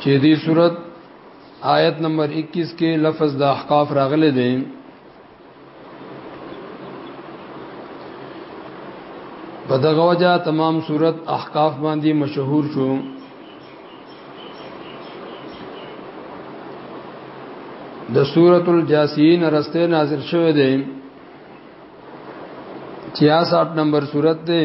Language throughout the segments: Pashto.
چې دې صورت آیت نمبر 21 کې لفظ د احقاف راغلي دي په دغه وجه تمام صورت احقاف باندې مشهور شو د سورۃ الجاسین رسته نازل شوه دی 66 نمبر سورۃ دی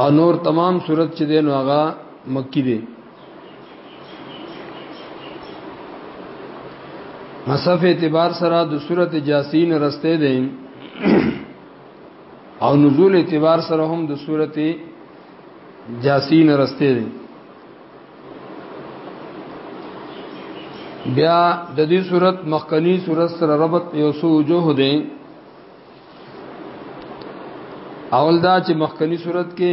او نور تمام صورت چې دین هغه مکی دی مصف اعتبار سره د صورت جاسین رسته دی او نزول اعتبار سره هم د صورت جاسین رسته دی بیا د دې صورت مخکنی صورت سره ربط یو سو وجوه دی اول دا چې مخکنی صورت کې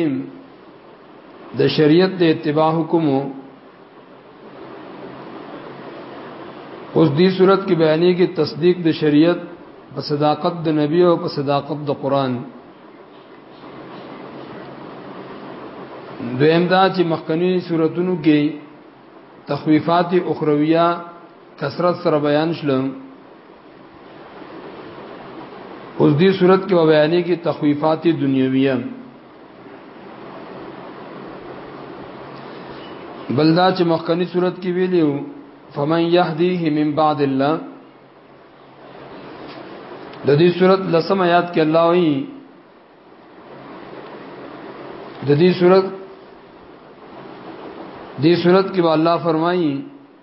د شریعت د اتباع حکم اوس دې صورت کې بیانې کې تصدیق د شریعت په صداقت د نبی او په صداقت د قران دویم دا چې مخکنی صورتونو کې تخویفات اخرویه کثرت سره بیان شلم اوس دې صورت کې بیانې کې تخویفات دنیویه بلدا چې مخکنی صورت کې ویلو فمن يهديه من بعد الله د دې صورت لسم آیات کې الله وایي د دې صورت دې صورت کې الله فرمایي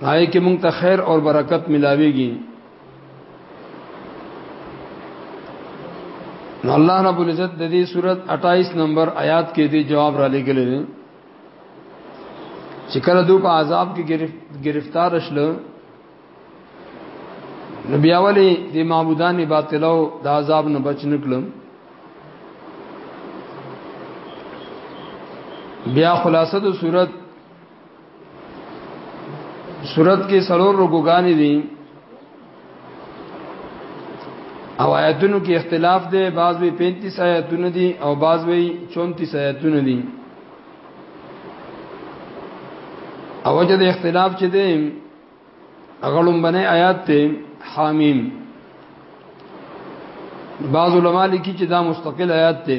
پای کې مونږ ته خیر او برکت ملاويږي نو الله رب العزت د دې صورت 28 نمبر آیات کې دې جواب را لګل دي چې کله دوی په عذاب کې گرفتار شل نو بیا ولې د معبودان باطلو د عذاب نه بچ نکړم بیا خلاصه د صورت صورت کې سلور رکوګانی دي او آیاتونو کې اختلاف دی بعض وی 35 آیاتونه دي او بعض وی 34 آیاتونه دي او وجه د اختلاف چې دی اغلم بنه آیات ته حامیم بعض علماء لیکي چې دا مستقل آیات دی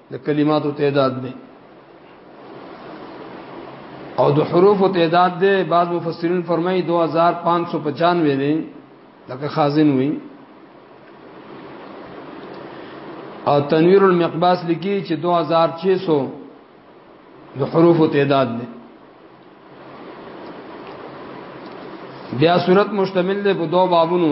د کلماتو تعداد دی او د حروف تعداد دی بعض مفسرین فرمایي 2595 دی لکه خازن وی او تنویر المقباس لکی چې 2600 د حروف تعداد دی بیا صورت مشتمل دی په دوه بابونو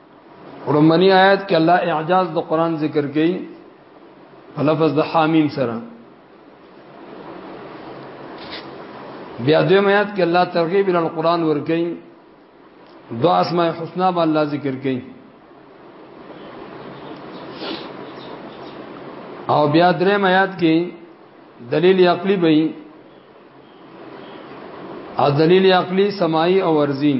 رومنی آیات کې الله اعجاز د قران ذکر کړي په لفظ د حامیم سره بیا دې میات کې الله ترغیب ال قران ور کوي دعا اسماء الحسنا به الله ذکر کوي او بیا درې میات کې دلیل عقلی به او دلیل عقلی سماعی او ورزین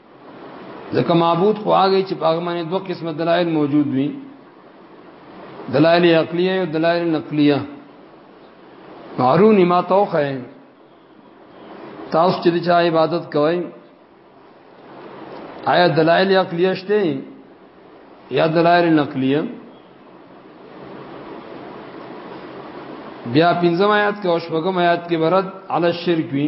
ځکه معبود خو هغه چې په هغه باندې دوه قسمه دلایل موجود وي دلایل عقلیه او دلایل نقلیه معرونی ما توخه تاسو چې د چا عبادت کوئ آیا دلایل عقلیه شته یا دلایل نقلیه بیا پنځم آیات کې او شپږم آیات کې برد علی الشرک وی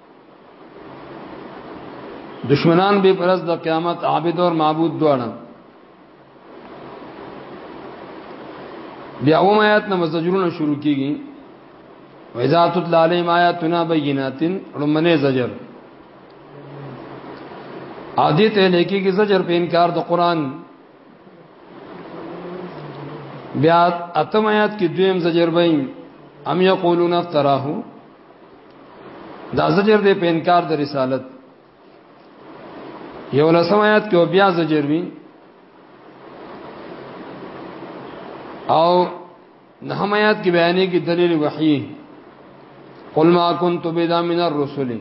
دشمنان به پرز د قیامت عابد او معبود دواړه بیا اوم آیات نه مزجرونه شروع کیږي وإذا تتلى عليهم آياتنا بينات رمنه زجر عادی ته لیکي کې زجر په انکار د قران بیا اتم آیات کې دویم زجر وایي ام یقولون افتراه دا زجر دی په انکار د رسالت یو لسم آیات کې بیا زجر وی او نهم آیات کې بیانې کې دلیل وحی قل ما كنت بدا من الرسل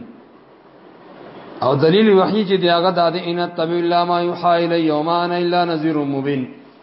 او دلیل وحی چې دی هغه د ان تبع الله ما یحا الی یومان الا نذیر مبین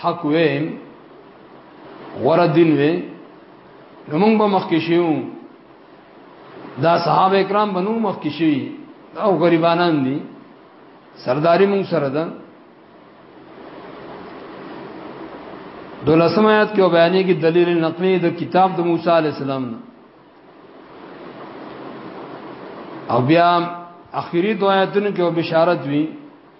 حق وې غره دین وې نو موږ به مخکې شو دا صحابه کرام بنو مخکې شي او غریبانان دي سرداری موږ سره ده دولسم آیات کې بیانې کې دلیل نقلی د کتاب د موسی علی السلام نه او بیا اخیری دو آیاتونو کې بشارت وی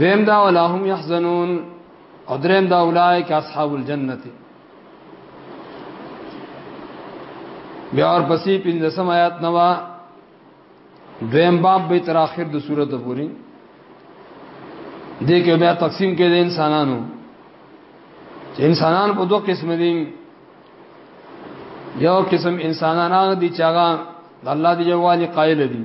دیم دا ولا هم يحزنون او دریم دا اولائک اصحاب الجنت بیا اور پسې پنځم آیات نوا دویم باب به تر اخر د سورته پوری دې کې بیا تقسیم کې د انسانانو چې انسانان په دوه قسم دي یو قسم انسانان هغه دي چې هغه د الله دی یووالي قائل دي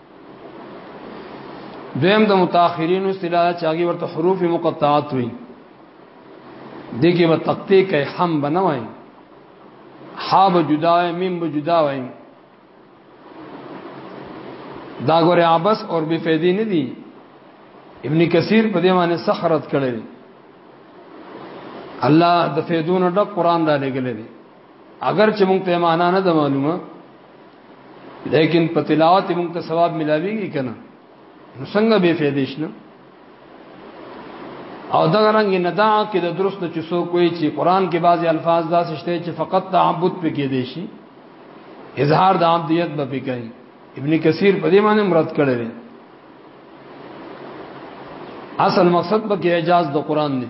دویم د متأخرین اصطلاح چې هغه ورته حروف مقطعات وي دغه په تقطیع کې هم بنوي ها به جدا وي میم به جدا وي دا ګوره عبس اور بے فیدی نه دي ابن کثیر په دې باندې سخرت کړی الله د فیدون ډک قران را لګلې اگر چې مونږ ته معنا نه ده معلومه لیکن په تلاوت مونږ ته ثواب ملاويږي کنه نو څنګه به فائدې شنه او دا رنګ نه دا کې د درست چې سو کوی چې قران کې بعضي الفاظ داسې شته چې فقط تعبد په کې دي شي اظهار د عبدیت به کوي ابن کثیر په دې معنی مراد کړی دی اصل مقصد به کې اعجاز د قران دی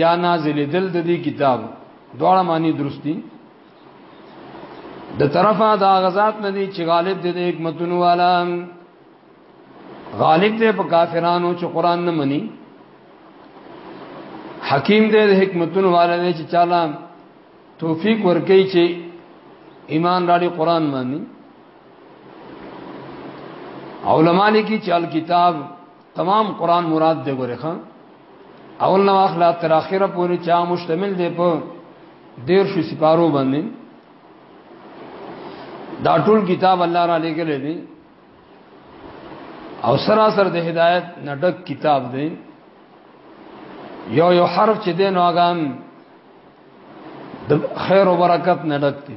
یا نازل دل د دې کتاب دواړه معنی درست دي د طرفه دا غزاد نه دي چې غالب دې د حکمتونو والا غالب دې په کافرانو چې قران نه مني حکیم دې د حکمتونو والا دې چې چاله توفیق ورکړي چې ایمان راړي قران مانی علماء لیکي چې الکتاب تمام قران مراد دی ګوره خان اول نو اخلا تر اخره پورې چا مشتمل دی په دیر شو سپارو باندې دا ټول کتاب الله را لګل دی او سراسر د هدایت نډک کتاب دی یو یو حرف چې دین واغان د خیر او برکت نډک دی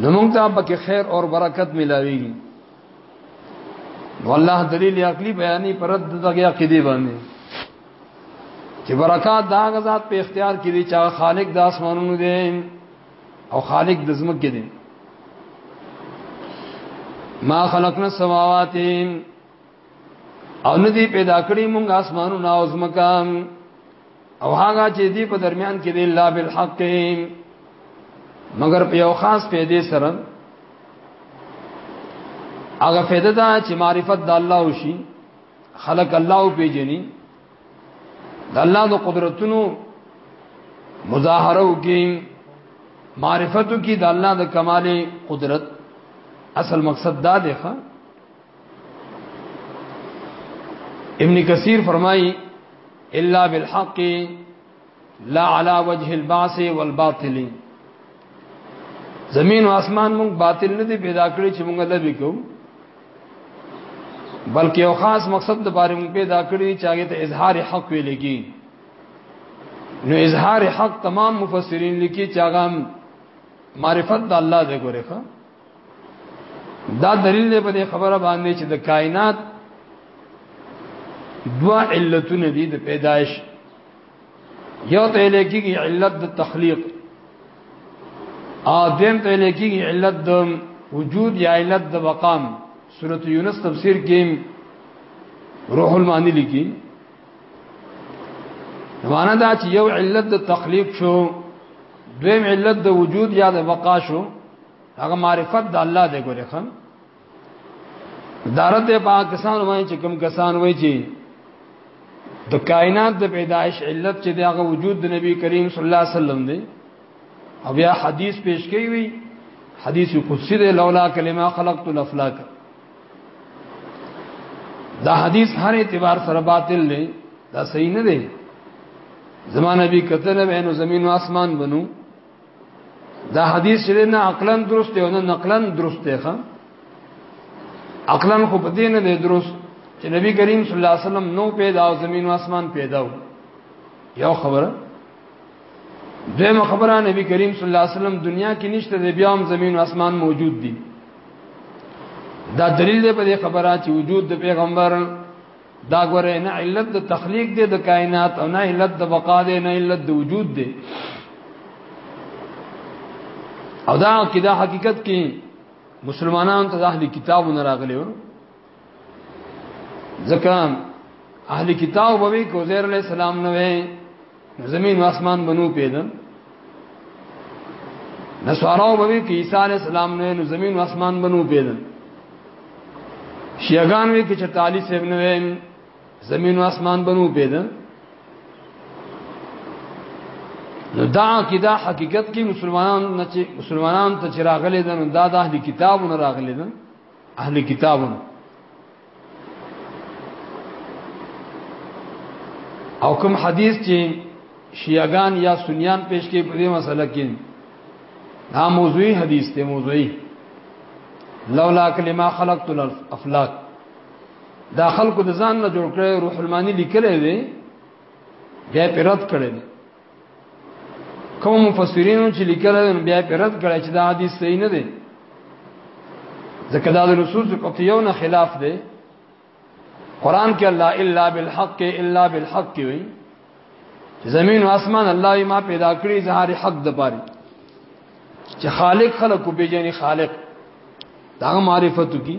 نو موږ ته پکې خیر او برکت ملاويږي نو الله دلیل عقلی بیانې پرد دغه عقیده باندې چې برکات دا غزاد په اختیار کې دي چې خالق د اسمانونو دی او خالق د زمکه دی ما خلقنا السماوات او نه دی پیدا کړی مونږ اسمانونه او زمکا او هغه چې دی په درمیان کې دی الله بالحق مگر په یو خاص پیدې سره هغه فائدہ دا چې معرفت د الله وشي خلق الله پیجنې د الله د قدرتونو مظاهره وکي معرفتو کې د الله د کمال قدرت اصل مقصد دا دی ښا ابن کثیر فرمایي الا بالحق لا على وجه البعث والباطل زمین او اسمان مونږ باطل نه دی پیدا کړی چې مونږ لبی کو بلکې یو خاص مقصد د بارے مونږ پیدا کړی چې هغه ته اظهار حق ویل کی نو اظهار حق تمام مفسرین لیکي چې هغه معرفت د الله دې ګورې ښه دا دلیل دی په دې خبره باندې چې د کائنات دوا علتونه دي د پیدایش یو ته لکېږي علت د تخلیق اذن ته لکېږي علت د وجود یا علت د مقام سورۃ یونس تفسیر کې روح المانی لیکي معنا دا چې یو علت د تخلیق شو دویم علت د وجود یا د بقا شو هغه معرفت د الله دی ګورې خان دارت پاکستان وایي چې کوم کسان وایي چې د کائنات د پیدایش علت چې دغه وجود د نبی کریم صلی الله علیه وسلم دی او بیا حدیث پیش کوي وی حدیث قدسی دی لولا کلمه خلقت الافلاک دا حدیث هر اعتبار سره باطل دی دا صحیح نه دی زمان نبی کتنه بینو زمین و آسمان بنو دا حدیث چې نه عقلا درست دی او نه نقلا درست دی ښا عقلا خو په دې نه دی درست چې نبی کریم صلی الله علیه وسلم نو پیدا او زمین او اسمان پیدا و یو خبره دیمه خبره نبی کریم صلی الله علیه وسلم دنیا کې نشته دی بیا هم زمین او اسمان موجود دي دا دلیل دی په دې خبره چې وجود د پیغمبر دا ګوره نه علت د تخلیق دی د کائنات او نه علت د بقا دی نه علت د وجود دی او دا کدا حقیقت کې مسلمانان ته اهل کتابونه راغلي و ځکه اهل کتاب به کو زیر علیہ السلام نه وي زمين او اسمان بنو پیدا نسواراو به کې عیسی علی السلام نه نو زمين او اسمان بنو پیدا شیعگان وی کې 44 ابن وین زمين او اسمان بنو پیدا نو دا عقیده حقیقت کې مسلمانان نه چې مسلمانان ته چراغلې ده نو دا د اهلي کتابونو راغلې ده اهلي کتابونو او کوم حدیث چې شیعاګان یا سنیان پیش کې په دې مسله کې دا موضوعي حدیث ته موضوعي لولا کلمه خلقت الافلاک دا خلق د ځان نه جوړ کړي روح المانی لیکلې وي بیا پیرت کړي کوم مفسرین چې لیکل نو بیا په رد کړی چې دا حدیث صحیح نه دی ځکه دا د نصوص قطعیو نه خلاف دی قران کې الله الا بالحق الا بالحق وی زمین او اسمان الله ما پیدا کړی ظاهر حق د پاره چې خالق خلق کو پیژني خالق دا معرفتو کی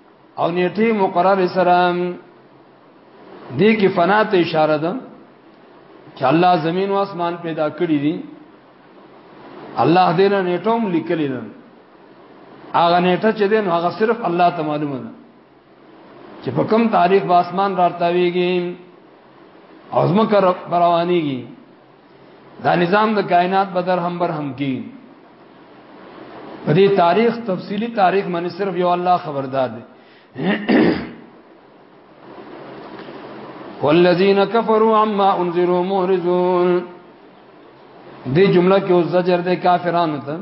او نیټه مقرر سره دې کې فنا ته اشاره ده چې الله زمين او اسمان پیدا کړی دي الله دې نه نیټوم لیکلی ده هغه نیټه چې دین هغه صرف الله ته معلومه ده چې په کوم تاریخ به اسمان راټاویږي او زمکه روانيږي دا نظام د کائنات بدر هم بر هم کی په دې تاریخ تفصیلی تاریخ باندې صرف یو الله خبردار دی والذین کفروا عما انذروا مهرزون دې جمله کې اوس زجر ده کافرانو ته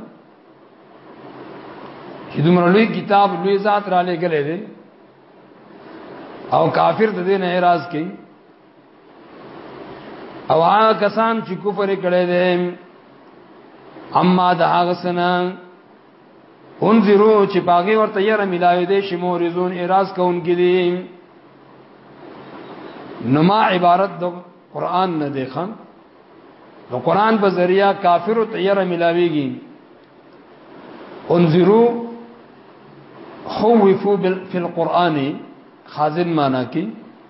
چې دومره لوی کتاب لوی ذات را لګلې دي او کافر د دې نه اعتراض کوي او هغه کسان چې کفر کړي دي اما د هغه سنا انذرو چې باغی ورته یې ملاوي دي چې مورزون اراز کوونکې دي نو ما عبارت د قران نه دی خان نو قران په ذریعہ کافر ته یې ملاويږي انذرو خوفو فی القرآن خازن مانا کی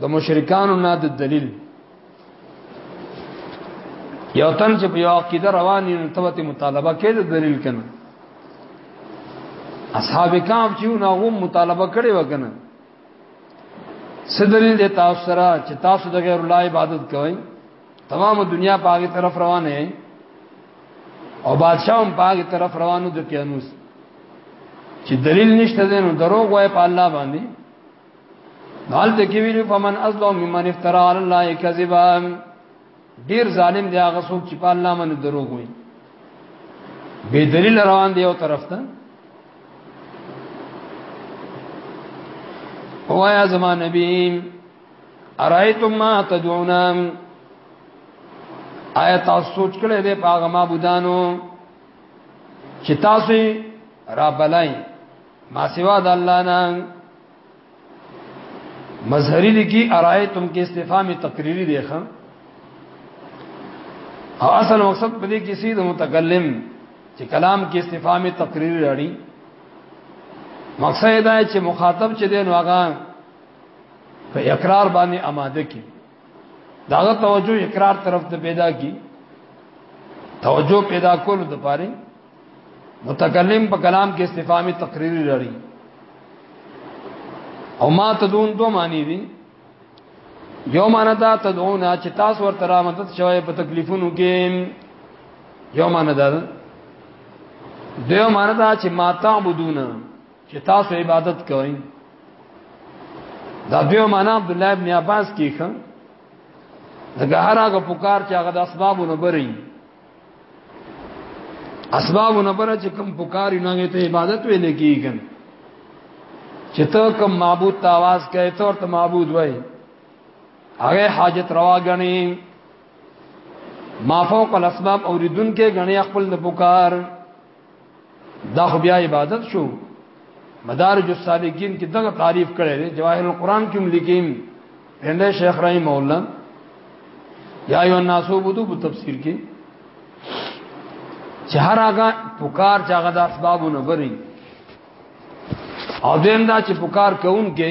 د مشرکانو نه د دلیل یو تن چې په یو عقیده روان یې تبته مطالبه کې د دلیل کنه اصحاب کام چې نو هم مطالبه کړي وکنه صدلیل د تاسو سره چې تاسو د غیر الله عبادت کوئ تمام دنیا په هغه طرف روانه ہے او بادشاہ هم په هغه طرف روانو د قیانوس چې دلیل نشته دینو دروغ وای په الله باندې حالت کې ویلو فمن ازلو ممن افترا علی الله کذبا ډیر ظالم دی هغه څوک چې په الله باندې دروغ وایي به دلیل روان دی یو طرف ته وایا زما نبی ارایتم ما تدعون آیا تاسو سوچ کړی دی په هغه معبودانو چې تاسو را بلای ما سوا د الله نه مظهری لکی ارایتم کې استفهام تقریری دی خان او اصل مقصد په دې کې سید متکلم چې کلام کې استفهام تقریری راړي مقصد دا چې مخاطب چې دین واغا په اقرار باندې آماده کی داغه توجه اقرار طرف ته پیدا کی توجه پیدا کول د پاره متکلم په کلام کې استفهامي تقریری لري او ما تدون دو معنی دي یو معنی دا تدعون چې تاسو ورته را مدد شوی په تکلیفونو کې یو معنی دا دیو معنی دا چې ما تعبدون چې تاسو عبادت کوئ دا دیو معنی عبد الله ابن عباس کې ښه دغه هر هغه پکار چې هغه د اسبابونو بری اسباب نه پر چې کوم پکاري نه ته عبادت وې نه کیږي چې ته کوم معبود ته आवाज کوي ته ورته معبود وای هغه حاجت روا غني ما فوق الاسباب اوریدون کې غني خپل د پکار دا خو بیا عبادت شو مدارج السالکین کې دغه تعریف کړی دی جواهر القرآن کې هم لیکیم هنده شیخ رحم الله یا ایو الناس عبدو په تفسیر کې چې هر هغه پکار چې هغه د اسبابونو غري او دیم دا چې پکار کوون کې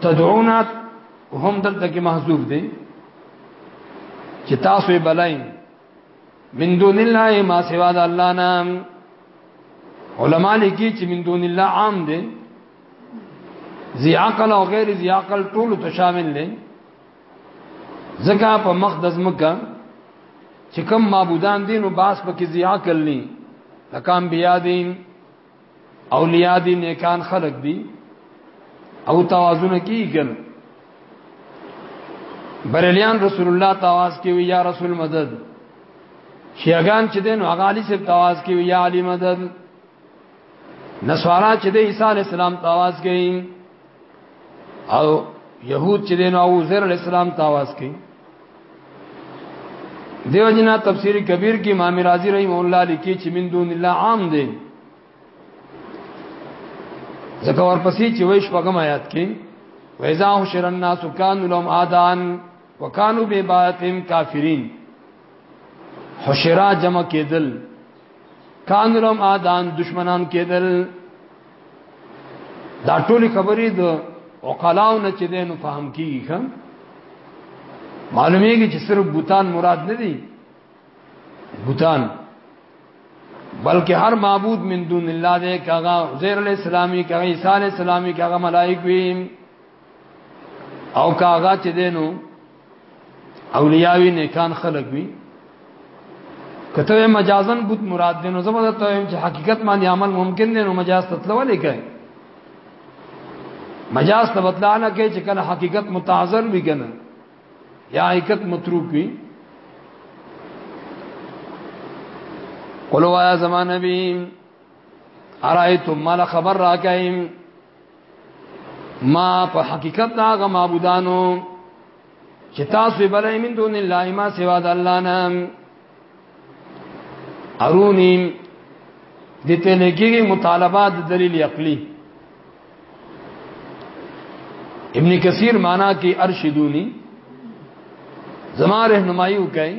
تدعون هم دلته کې محذوف دي چې تاسو بلای من دون الله ما سوا د الله نام علما لیکي چې من دون الله عام دي ذی عقل او غیر ذی عقل ټول ته شامل دي زکه په مقدس مکه چې کوم معبودان دي نو باس پکې ذی عقل نه لکام بیا دین اولیاء دي نیکان خلق دي او توازن کیږي بریلیان رسول الله تواز کې وی یا رسول مدد شیعگان چې دین هغه علی سب تواز کې وی یا علی مدد نسوارا چې د عیسی علی السلام تواز کې او يهود چې دین او زر علی السلام تاواز کې دیو جنا تفسیر کبیر کې امام رازی رحم الله لیکي چې من دون الله عام دی ځکه ورپسې چې ویش پغم آیات کې وایذا حشر الناس کانوا لهم اذان وکانو به عبادتهم کافرین حشرا جمع کېدل کانرم آدان دشمنان کېدل دا ټولي خبرې د عقلاو نه چې دینو فهم کیږي خام معلومیږي چې صرف بوتان مراد نه دي بوتان بلکې هر معبود من دون الله دې کاغه زیر علی السلامي کاغه عیسی علی السلامي کاغه ملائک وي او کاغه چې دینو اولیاوی نیکان خلق وی کته مجازن بوت مراد دینو زموږ ته هم چې حقیقت باندې عمل ممکن دی نو مجاز تطلب نه کوي مجاز ته بدلانه کوي چې کله حقیقت متعذر وي کنه یا حقیقت متروک وي قلوا یا زمان نبی ارایتم مال خبر راکایم ما په حقیقت دا غ معبودانو چې تاسو بلای من دون الله ما سوا د الله نه ارونی د تلګي مطالبات دلیل عقلی ابن کثیر معنا کې ارشدونی زما رهنمایو کوي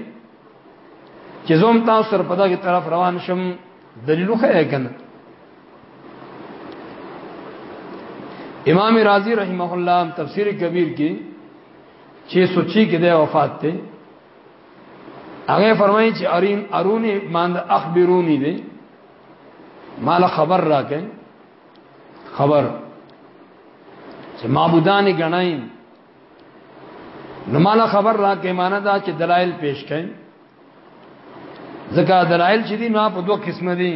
چې زوم تاسو سره په دغه طرف روان شم دلیل خو یې کنه امام رازی رحمه الله تفسیر کبیر کې 606 کې د وفات ته هغه فرمایي چې ارین ارونی ماند اخبرونی دی مال خبر راکې خبر چې معبودان غنایم نو مالا خبر را کې معنا دا چې دلایل پیش کړي ځکه دلایل چې دي نو په دوه قسمه دي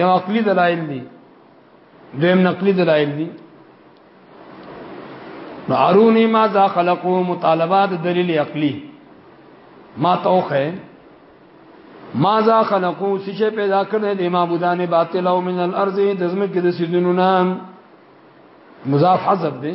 یو عقلي دلایل دي دویم نقلي دلایل دي نو ارونی ما ذا خلقو مطالبات دلیل عقلی ما توخه ما ذا خلقو سچه پیدا کړل د معبودان باطل او من الارض دزمه کې د سیدونو نام مضاف حذف دی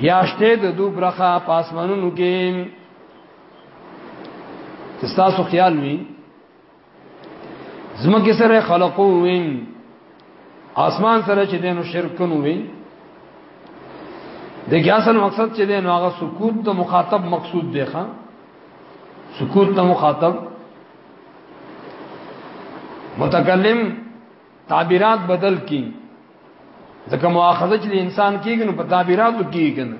یاشته د دو برخه پاسمنونو کې تاسو خیال وی زمکه سره خلقو وین آسمان سره چې دینو شرکونو وین د اصل مقصد چې دینو هغه سکوت د مخاطب مقصود دی ښا سکوت د مخاطب متکلم تعبیرات بدل کی ځکه مؤاخذه چې انسان کېږي نو په تعبیراتو کېږي نه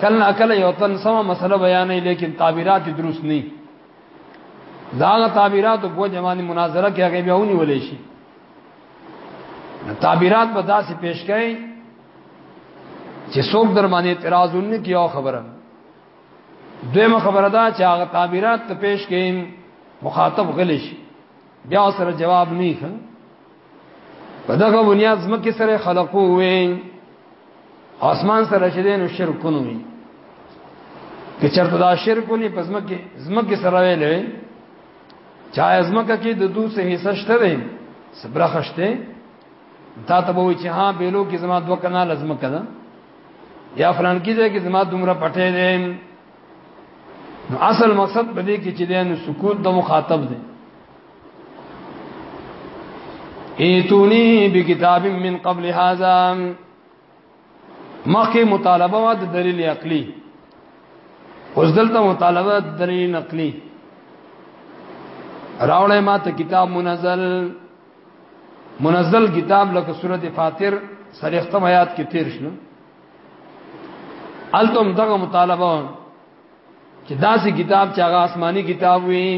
کله کله یو تن سم مسله بیانې لیکن تعبیرات درست نه دا تعبیرات په وجه باندې مناظره کې هغه بیا ونی ولې شي تعبیرات به داسې پیش کړي چې څوک در باندې اعتراض ونه کی او خبره دویمه خبره دا چې هغه تعبیرات ته پیش کړي مخاطب غلی شي بیا سره جواب نه ښه په دغه بنیاد زمکه سره خلقو وې اسمان سره چې دین شرک کونو وي که چرته دا شرک ونی په زمکه زمکه سره ویلې چا زمکه کې د دوه سه حصہ شته وي صبره خشته تا ته وای چې ها بیلو کې زما دوه کنال زمکه ده یا فلان کې ده کې زما دومره پټه ده نو اصل مقصد بده کې چې دین سکوت د مخاطب ده ایتونی بکتاب من قبل هذا مخکې مطالبه وا د دلیل عقلی اوس دلته مطالبه د دلیل نقلی راوړې ما ته کتاب منزل منزل کتاب لکه سورته فاتر سره ختم آیات کې تیر شنو التم دغه مطالبه چې داسې کتاب چې هغه آسماني کتاب وي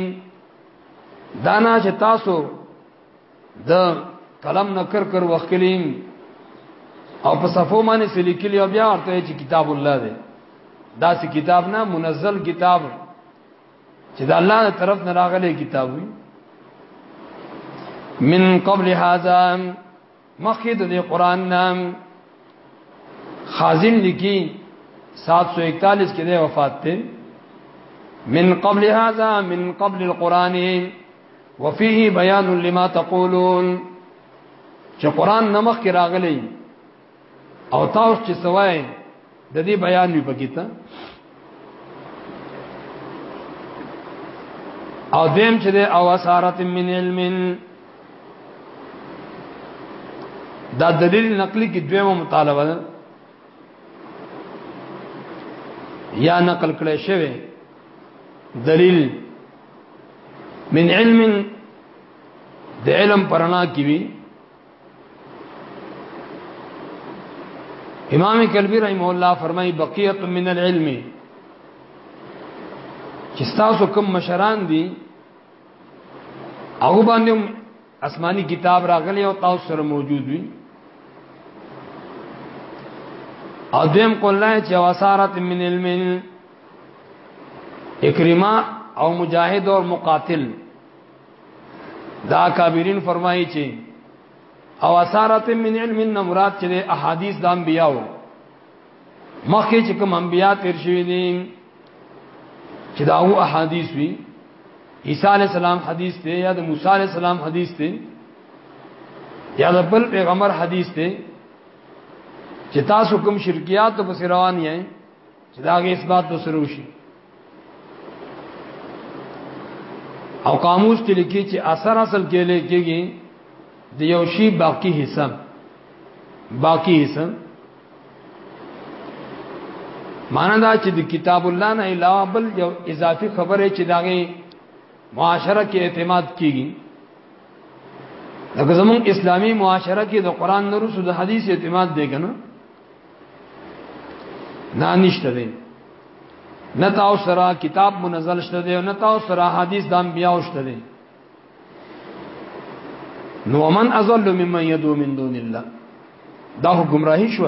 دانا چې تاسو د قلم نکر کر وکلیم او په صفو باندې سلیکلی او بیا ورته چې کتاب الله دی دا سې کتاب نه منزل کتاب چې د الله تر طرف نه راغلی کتاب وي من قبل هذا مخکې د دې قران نام خازن لکی 741 کې د وفات ته من قبل هذا من قبل القران وفيه بيان لما تقولون چې قران نمخ کې راغلی او تاسو چې سوای د دې بیان وی پکې ته او دیم چې د اوسارت من علم دا دلیل نقلی کې دویمه مطالبه ده یا نقل کړی شوی دلیل من علم د علم پرانا کی وی امام کلبی رحم الله فرمای بقیت من العلم چې تاسو کوم مشران دي هغه باندې آسماني کتاب راغلی او تاسو سره موجود وي او دیم قلنا چې وسارت من علم اکرما او مجاهد او مقاتل دا کابرین فرمایي چې او اثارت من علم مراد چې احادیث د انبیاو مخکې چې کوم انبیا تیر شوی دي چې دا او احادیث وی عیسی علی السلام حدیث دی یا د موسی علی السلام حدیث دی یا د بل پیغمبر حدیث دی چې تاسو کوم شرکیات په روان یې چې دا غي اثبات به سره وشي او قاموس کې لیکي چې اثر اصل کې لیکيږي د یو شی باقی حصہ باقی حصہ معنا دا چې د کتاب الله نه علاوه بل یو اضافي خبره چې داغه معاشره کې اعتماد کیږي لکه زمون اسلامی معاشره کې د قران نورو د حدیث اعتماد دی کنه نه نشته دی نه تاسو سره کتاب منزل شته دی نه تاسو سره حدیث د انبیاء شته دی نو من ازل ممن يدعو من دون الله دا گمراهی شو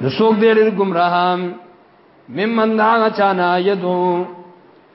نو څوک دې ډېر گمراهان ممن دا چانا يدعو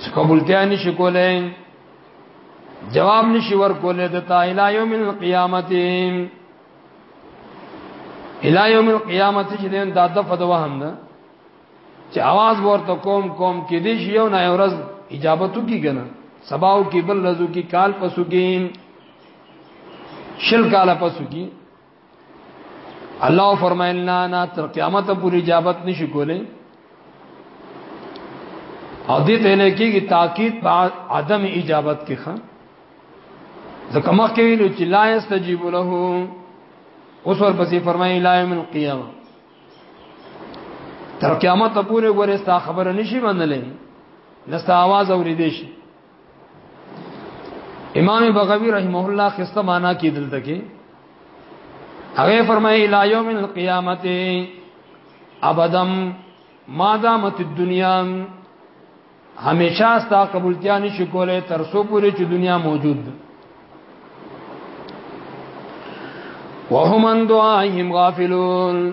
څه قبولتیا نشي کولای جواب نشي ورکولای د تا الی یوم القیامت الی یوم القیامت چې دین د هدف د وهم ده چې आवाज ورته کوم کوم کې دې شی یو نه ورځ اجابتو کی کنه سباو کې بل رزو کې کال پسو کې شل کال پسو کې الله فرمایل نه نه تر قیامت پورې اجابت نشي کولای او دې ته نه کېږي تاکید په عدم اجابت کې خان ځکه مخکې ویلو چې لا استجیب له اوس ورپسې فرمایي لا یوم القیامه تر قیامت پورې ورستا خبره نشي منلې نستا आवाज اورې دي شي امام بغوی رحمه الله خسته معنا کې دلته کې هغه فرمایي لا یوم القیامت ابدم ما دامت الدنیا همیشه ستا قبولتیا نشي کولای تر څو پورې چې دنیا موجود ده وهم ان دعائهم غافلون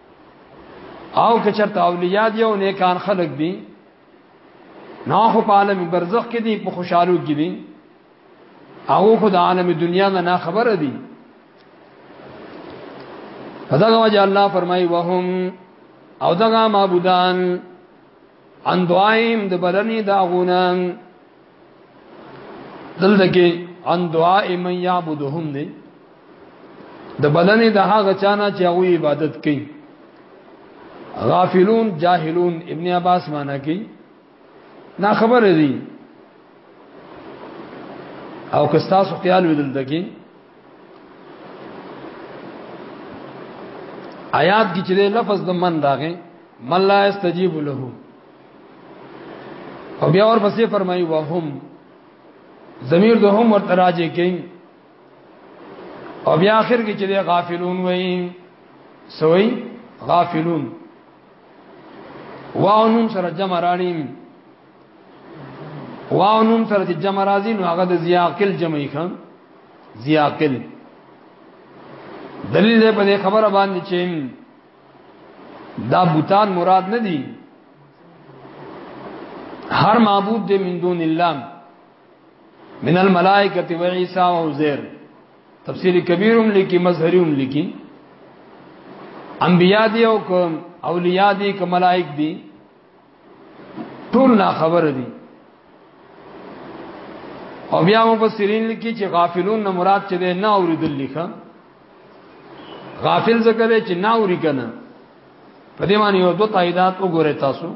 او که چرته اولیاء دی او نیکان خلق دی نه خو په عالم برزخ کې دی په خوشحالو کې دی او خو د عالم دنیا نه خبره دی فدغه وجه الله فرمای وهم او دغه معبودان ان دعایم د بلنی داغونان دلته کې ان دعاء من يعبدهم دي د بلنې د هغه چانه چې هغه عبادت کوي غافلون جاهلون ابن عباس معنا کوي نا خبر دي او که تاسو خیال ودل دکی آیات کې چې لفظ د من راغې من لا استجیب له او بیا اور پسې فرمایي وهم ضمیر د هم ورته راځي کین او بیا اخر کې چې غافلون وایي سوي غافلون واونم سره جمع راړیم واونم سره چې جمع راځي نو هغه د زیاقل جمعي خان زیاقل دلیل دې په خبره باندې چې دا بوتان مراد نه دي هر معبود دې من دون الله من الملائکه و عیسی او عزیر تفسیر کبیرم لیکي مظهریم لیکي انبیاء دی او کوم اولیاء دی کوم ملائک دی ټول نا خبر دي او بیا مفسرین لیکي چې غافلون نه مراد چې نه اوریدل لیکه غافل ذکر دی چې ناوري کنه په دې باندې یو دوه تاییدات وګورئ تاسو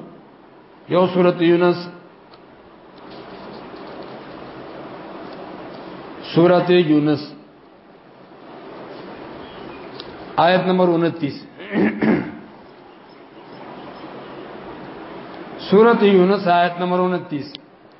یو سورته یونس سورته یونس آیت نمبر 29 سورته یونس آیت نمبر 29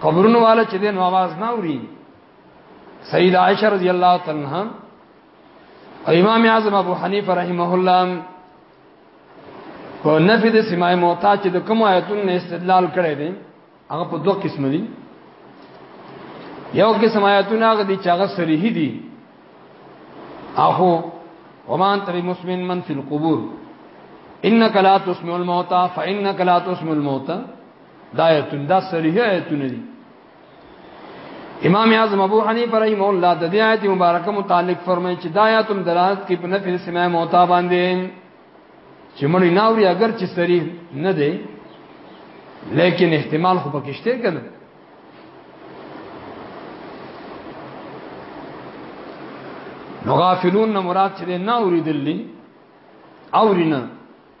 قبرونو والا چې دین आवाज نه اوري سید عائشہ رضی الله تعالی عنها او امام اعظم ابو حنیفه رحمه الله په نفي د سماع موتا چې د کوم آیتونو استدلال کړی دی هغه په دوه قسم دي یو قسم آیتونه هغه دي چې هغه صریح دي اخو ومان تری مسلم من فی القبور انك لا تسمع الموتى فانك لا تسمع الموتى دا ایتون دا صریح ایتون دي امام اعظم ابو حنیفه رحم الله د دې آیت مبارکه متعلق فرمایي چې دا آیت هم دلالت کوي په نفي سماع موتا باندې چې مونږ ناوري اگر چې صریح نه دی لیکن احتمال خو پکشته کنه نو غافلون نه مراد چې نه اوریدلې اورینه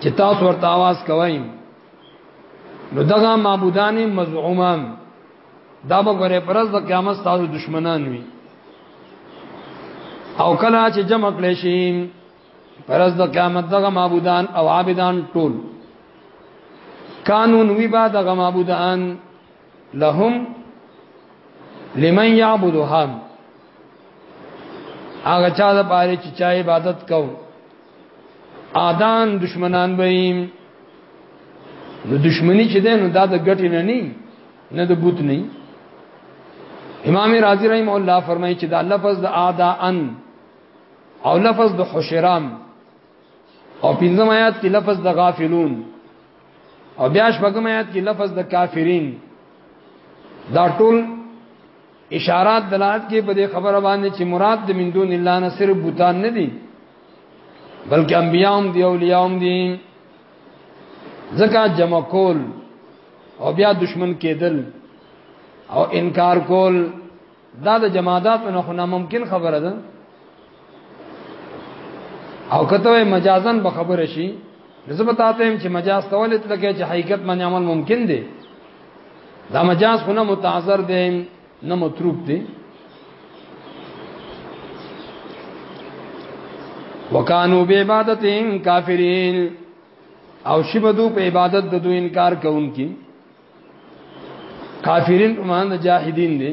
چې تاسو ورته आवाज کوئ نو دغه معبودان مزعومان دا به ګره پرز د قیامت ستاسو دشمنان وي او کله چې جمع کړي شي پرز د قیامت دغه معبودان او عابدان ټول قانون وی با دغه معبودان لهم لمن يعبدهم هغه چا د پاره چې چا عبادت کو آدان دشمنان به نو دشمنی چې ده نو دا د ګټې نه نه نه د بوت نه امام رازی رحم الله فرمایي چې دا لفظ د اعدا ان او لفظ د حشرام او پنځم آیات کې لفظ د غافلون او بیا شپږم آیات کې لفظ د کافرین دا ټول اشارات دلالت کې په دې خبره باندې چې مراد د من دون الله نه صرف بوتان نه دي بلکې انبیاء هم دي اولیاء هم دي ځکه جمع کول او بیا دشمن کېدل او انکار کول دا د جماعات نه خو ناممکن خبره ده او کته مجازن به خبره شي زه به تاسو هم چې مجاز تول لکه چې حقیقت باندې عمل ممکن دی دا مجاز خو نه متعذر دی نه متروک دی وکانو به عبادتهم کافرین او شبدو په عبادت د دوی انکار کوونکي کافرین په معنی جاهدین دي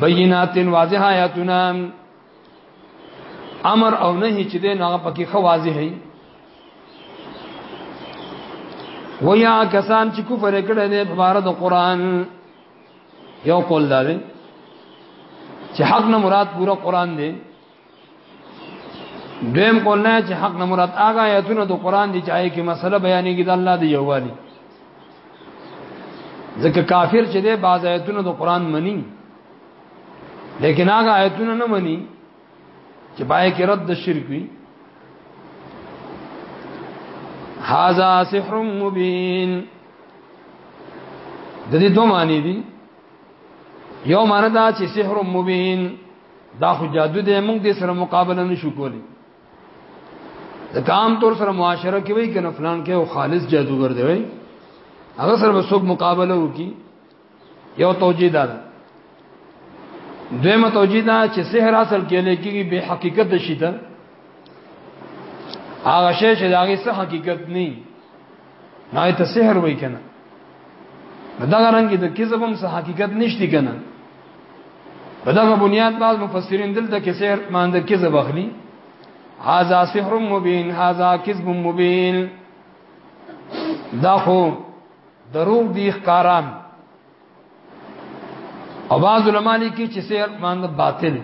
بینات واضح آیاتنا امر او نهی چې دین هغه پکې خو واضح هي ویا کسان چې کفر کړي نه په اړه د قران یو قول دی چې حق نه مراد پورا قران دی دویم کول نه چې حق نه مراد هغه آیاتونه د قران دی چې آی کې مسله بیانېږي د الله دی یووالي ځکه کافر چې دی بعض آیاتونه د قران مني لیکن هغه آیاتونه نه مني چې پای کې رد شرک وي هاذا سحر مبین د دې دوه معنی دي یو معنی دا چې سحر مبین دا خو جادو دی موږ دې سره مقابله نشو کولی د کام تور سره معاشره کې وای کنه فلان کې او خالص جادوګر دی وای هغه سره به څوک مقابله وکي یو توجیه ده دویمه توجیه ده چې سحر اصل کې لکېږي به حقیقت شي ته هغه شی چې داغه څه حقیقت نه نه ته سحر وای کنه دا غرنګ د کذب هم حقیقت نشتی کنه په دغه بنیاد بعض مفسرین دلته کې سحر ماند کذب اخلي هاذا سحر مبین هاذا کذب مبین دا خو دروغ دی ښکاران او بعض علماء لیکي چې سحر ماند باطل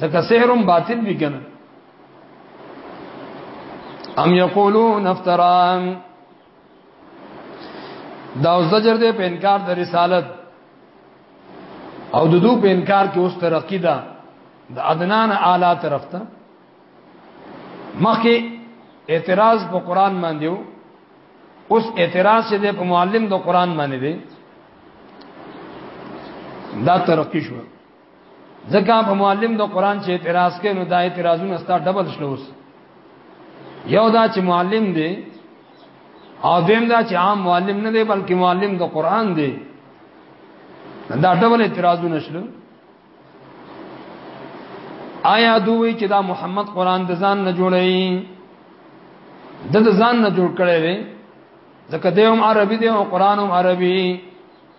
ځکه سحرم باطل وی کنه ام یقولون افترام دا زجر دې په انکار د رسالت او د دوی په انکار کې اوس ترقی ده د ادنان اعلی طرف ته مخکې اعتراض په قران باندې وو اوس اعتراض چې په معلم د قران باندې دی دا ترقی شو ځکه په معلم د قران چې اعتراض کوي نو دا اعتراضونه ستا ډبل شلوس یو دا چې معلم دی او دیم دا چې عام معلم نه دی بلکې معلم د قران دی دا ډبل اعتراضونه شلو آیا دوی چې دا محمد قران د ځان نه جوړي د ځان نه جوړ کړي وي ځکه دیوم عربي دی او قران هم عربي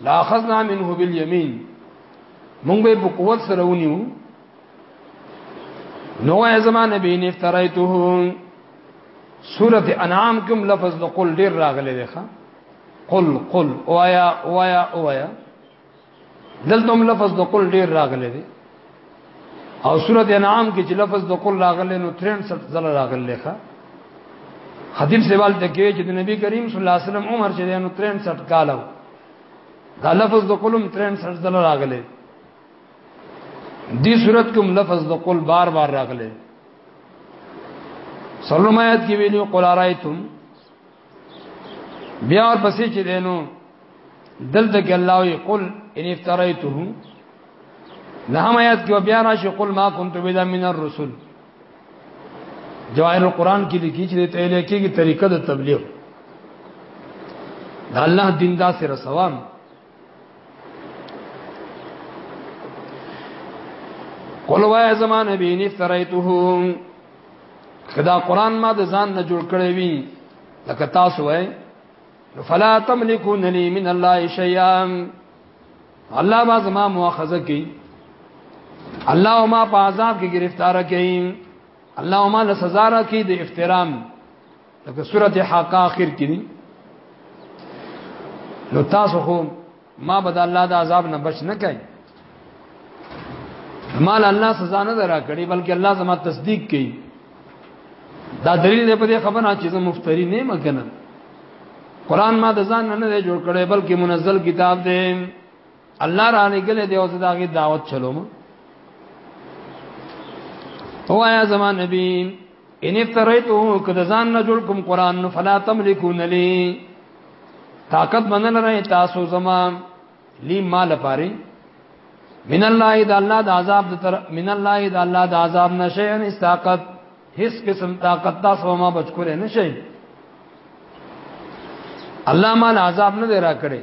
لا اخذنا منه باليمين مونږ به په قوت سره ونیو نو یا زمان نبی نه افترایته سورۃ انعام کوم لفظ د قل ډیر راغلی دی ښا قل قل وایا وایا وایا دلته لفظ د قل ډیر راغلی دی او سورۃ انعام کې چې لفظ د قل راغلی نو 63 ځله راغلی ښه خطیب سوال ته کې چې د نبی کریم صلی الله علیه وسلم عمر چې نو 63 کال و دا لفظ د قلم 63 ځله راغلی دی صورت کوم لفظ د قل بار بار راغلی سلم آیات کې ویلو قل ارایتم بیا ور پسې چې دینو دلته کې الله وی قل ان افتریته لهم آیات کې بیا راشي قل ما كنت بدا من الرسل جواهر القرآن کې لیکي چې ته لیکي کې طریقه د تبلیغ د الله دین دا سره سوام قل وای زمان نبی نفتریته کدا قران ما د ځان نه جوړ کړی وی لکه تاسو وای فلا تملكون لي من الله شيئا الله ما زما مؤاخذه کوي الله ما په عذاب کې گرفتار کوي الله ما له سزا را کوي د احترام لکه سورته حاقه اخر کې دي نو تاسو خو ما بد الله د عذاب نه بچ نه کړي مال الله سزا نه درا کړي بلکې الله زما تصدیق کوي دا دلیل دی په دې خبره چې زه مفتری نه مکنه قران ما د ځان نه نه جوړ کړي بلکې منزل کتاب دی الله را لګل دی او زداغي دعوت چلوم هو یا زمان نبی ان افتریتو کده ځان نه جوړ کوم قران نو فلا تملکون لی طاقت منل رہے تاسو زما لی مال پاره من الله اذا الله د عذاب د تر من الله اذا الله د عذاب نشه ان استاقت هیڅ قسم طاقت تاسو ما بچ کولای نشئ الله مال عذاب نه درا کړی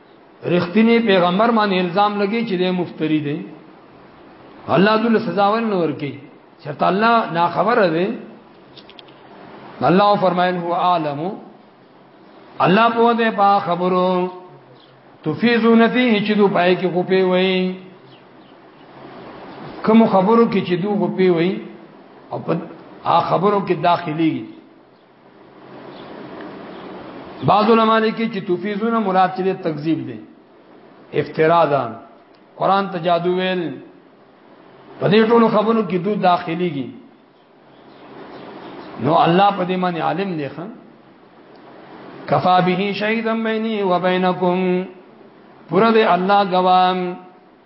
رښتینی پیغمبر باندې الزام لګی چې د مفتری دی الله دې سزا ورنور کی چې الله نا خبره دی الله فرمایل هو عالم الله په دې په خبرو تفیزون فيه چې دوی پای کې کو پی وای کوم خبرو کې چې دوی کو پی وای او په خبرو کې داخلي بعض علماء لیکي چې توفیزونه مراد چې تکذیب دي افترا ده قران ته جادو ویل په دې ټولو خبرو کې دوه داخليږي نو الله په دې باندې عالم دی خان کفا به شهیدم بیني و بینکم پر دې الله گوام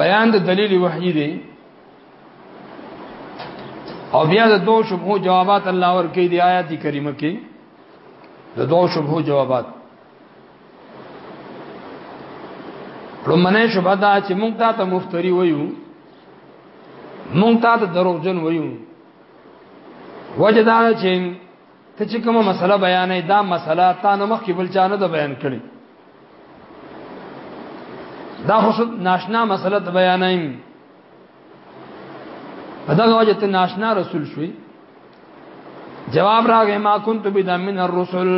بیان د دلیل وحی دی او بیا د دوه شبهو جوابات الله ورکې دی آیات کریمه کې د دوه شبهو جوابات لمنه شبه دا چې مونږ ته ته مفتری وایو مونږ ته ته دروغجن وایو وجدار چې ته چې کومه مسله بیانې دا مسله تا نه مخکې بل چا نه د بیان کړي دا خو ناشنا مسله ته بیانایم په دغه وجه ته ناشنا رسول شوي جواب راغی ما كنت بدا من الرسل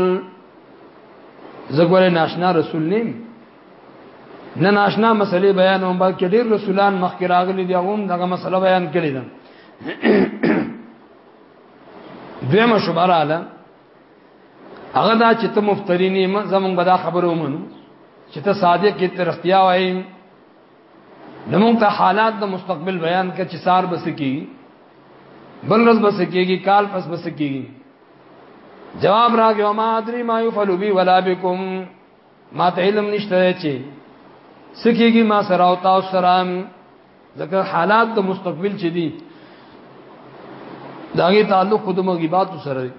زګورې ناشنا رسول نیم نه ناشنا مسلې بیانوم بلکې ډېر رسولان مخکې راغلي دي هغه دغه مسله بیان کړې ده دویمه شبهه رااله هغه دا چې ته مفتری نه ما زمونږ به دا خبره ومنو چې ته صادق یې ته رښتیا وایې نو موږ ته حالات د مستقبل بیان کړي چې سار بس کی بل ورځ بس کیږي کال پس بس کیږي جواب راغی او ما ادري ما يفعل بي ولا بكم ما ته علم نشته چې سکیږي ما سره او تاسو سره ځکه حالات د مستقبل چې دي داغه تعلق خود مغیبات سره دی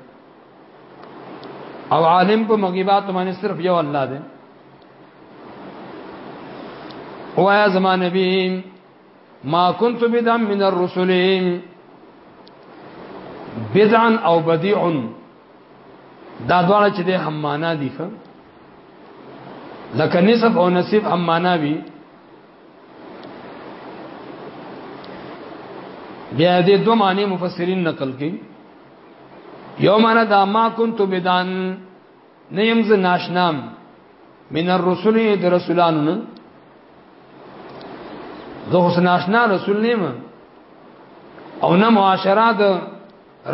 او عالم په مغیبات باندې صرف یو الله دی او یا زمان نبی ما كنت بدعا من الرسل بدعا او بديع دا دواړه چې د هم معنا دي لکه نسب او نصیب هم معنا وي بیا دې دوه معنی مفسرین نقل کړي یو معنی دا ما كنت بدان نیم ز ناشنام من الرسل د رسولانو نه زه اوس ناشنا رسول نیم او نه معاشره د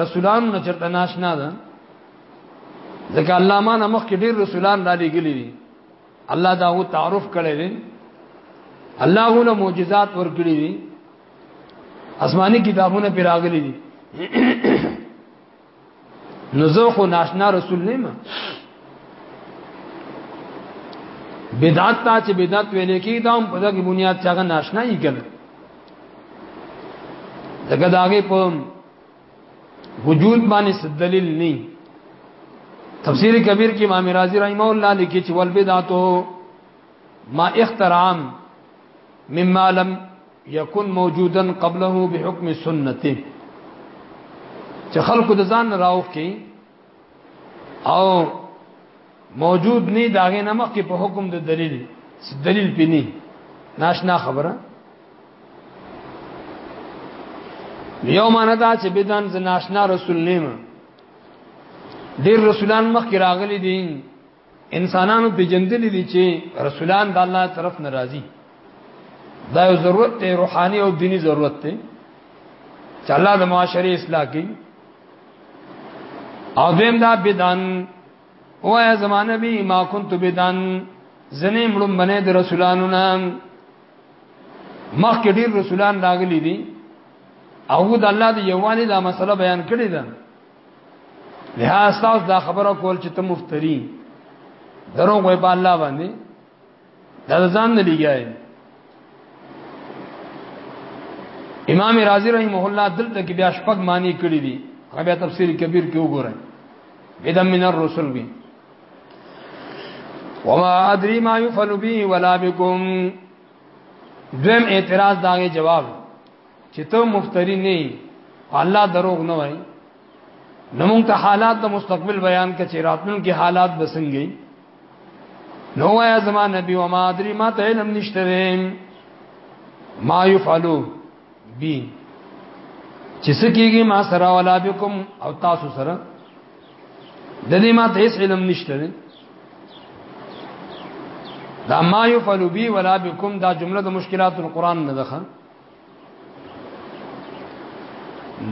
رسولانو نه چرته ناشنا ده ځکه الله ما نه مخکې ډیر رسولان را لېږلي دي الله دا هو تعارف کړی دی الله هو له معجزات ورکړي دي آسماني کتابونه پر راغلي دي نو زه خو ناشنا رسول نه ما بدعت تا چې بدعت ویلې کی دا هم په دغه بنیاد څنګه ناشنا یې کړل دغه داګه په وجود باندې څه دلیل نه تفسیر کبیر کې امام رازی رحم الله لیکي چې ول بدعتو ما اخترام مما لم يكن موجودا قبله بحكم سنته چې خلکو د ځان راوخ کې او موجود نه داغه نمک کې په حکم د دلیل دلیل پینی ناشنا خبره یو معنی دا چې بدن ز ناشنا رسول نیم ډیر رسولان مخ کې راغلي دي انسانانو پیجندلې دي چې رسولان د الله طرف ناراضي دا یو ضرورت دی روحاني او دینی ضرورت دی چې الله د معاشري اصلاح کوي او دیم دا بدن او یا زمانه بي ما كنت بدن زنه مړم باندې د رسولانو نام مخکې ډیر رسولان راغلي دي او د الله د یووالي دا مسله بیان کړې ده لها استاس دا خبره کول چې ته مفتری درو وای په الله باندې دا ځان نه لګیای امام رازی رحمه الله دلته کې بیا شپږ معنی کړی دي هغه بیا تفسیر کبیر کې وګورئ بدم من الرسل به وما ادري ما يفعل بي ولا بكم دویم اعتراض داغه جواب چې ته مفتری نه یې الله دروغ نه وای نو موږ ته حالات د مستقبل بیان کړي چې راتلونکي حالات بسنګي نو وایا زما نبی و ما ادري ما ته علم نشته ما يفعلوا بي چې سکیږي ما سره ولا بكم او تاسو سره د دې ما ته هیڅ علم نشته دا ما يفعلوا بي ولا بكم دا جمله د مشکلات القرآن نه ده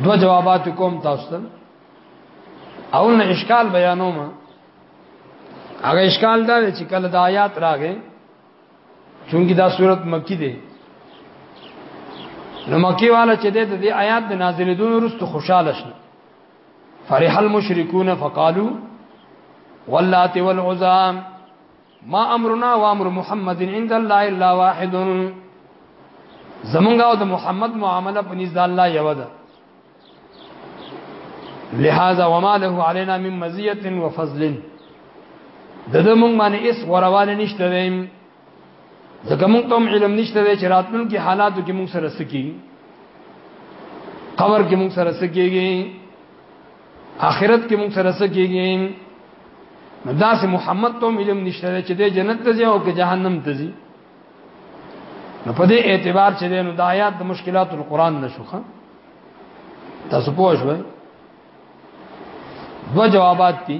دو جوابات کوم تاسو ته اول نه اشکال بیانوم هغه اشکال دا چې کله د آیات راغې چونکی دا صورت مکی دی نو مکی والا چې د دې آیات د نازلېدو وروسته خوشاله شي فرح المشركون فقالوا واللات والعزام ما امرنا و امر محمد عند الله الا واحد زمونږه او د محمد معامله په نزد الله یو ده لہذا وما له علينا من مزيه وفضل د دې مونږ باندې اس غرواله نشته ویم ځکه مونږ ته علم نشته وی چې راتلونکي حالاتو کې مونږ سره سکی قبر کې مونږ سره سکیږي اخرت کې موږ سره څه کېږي نو داسې محمد ته علم نشته چې د جنت ته ځي او که جهنم ته ځي نو په دې اعتبار چې نو د آیات د مشکلات القرآن نشوخه تاسو پوه شئ دو جوابات دي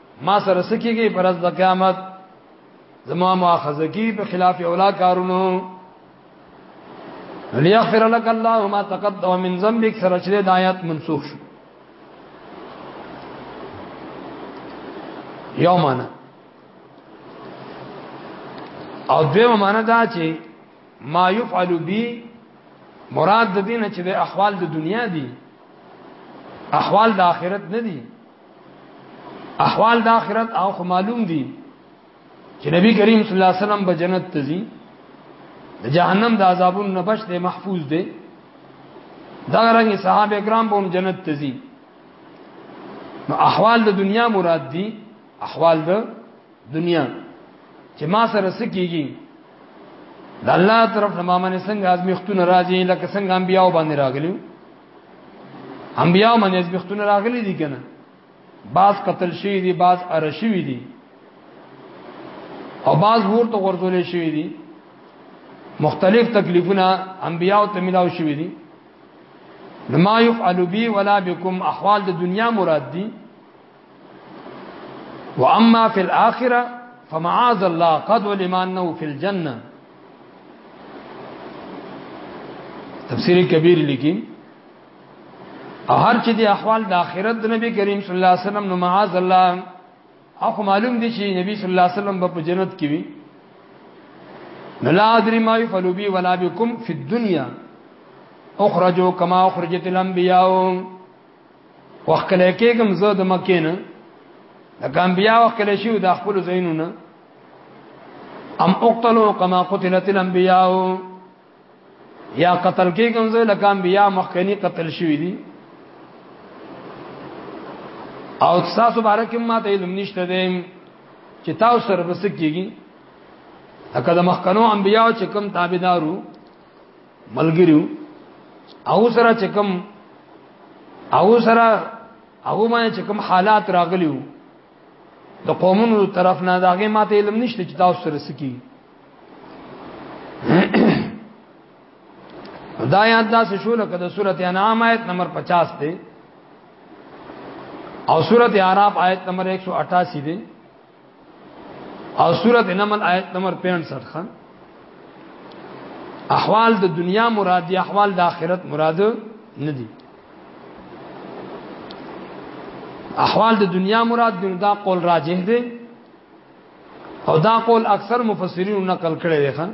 ما سره سکیږي پر ورځ د قیامت زما مؤاخذه کی په خلاف اولا کارونو ليغفر لك الله ما تقدم من ذنبك سره چې د آیات منسوخ شو یو معنا او دویمه معنا دا چې ما يفعل بي مراد د دینه چې د احوال د دنیا دي احوال د آخرت نه دي احوال د آخرت او خو معلوم دي چې نبی کریم صلی الله علیه وسلم به جنت ته ځي د جهنم د عذابونو نه بچ دی محفوظ دی دا رنګ صحابه کرام به جنت ته ځي نو احوال د دنیا مراد دي احوال د دنیا چې ما سره سکیږي د الله طرف نه ما باندې څنګه ازمیختونه راځي لکه څنګه انبیاو باندې راغلي انبیاء باندې ازمختونه راغلي دي کنه بعض قتل شوی دي بعض ارشوی دي او بعض ورته ورزول شوی دي مختلف تکلیفونه انبیاء ته ملاو شوی دي ما يفعل بي ولا بكم احوال د دنیا مراد دي واما فی الاخره فمعاذ الله قد ولما انه فی الجنه تفسیر کبیر لیکي او هر چې دی احوال د آخرت د نبی کریم صلی الله علیه وسلم نو معاذ الله اخو معلوم دي چې نبی صلی الله علیه وسلم په جنت کې وي لا ادري ما يفعل بي ولا بكم في الدنيا اخرجوا كما اخرجت الانبياء وخت کله کېږم زه د مکې نه د ګامبیا وخت کله شو د خپل زینونه ام اقتلوا كما قتلت الانبیاء یا قتل کېږم زه لکه انبیا مخکنی قتل شوی دي او تاسو بارکه ما ته علم نشته دي چې تاسو سره بس کېږي اکه د مخکنو انبیاء چې کوم تابعدارو ملګریو او سره چې کوم او سره هغه باندې چې کوم حالات راغلیو د قومونو طرف نه داغه ماته علم نشته چې تاسو سره سکی دا یاد دا شو لکه د سورته انعام آیت نمبر 50 ته او سورته اعراف آیت نمبر 188 دی او سورۃ نمل آیت نمبر 65 خان احوال د دنیا مراد دی احوال د آخرت مراد نه دي احوال د دنیا مراد دی دا قول راجح دی او دا قول اکثر مفسرین نقل کړي دي خان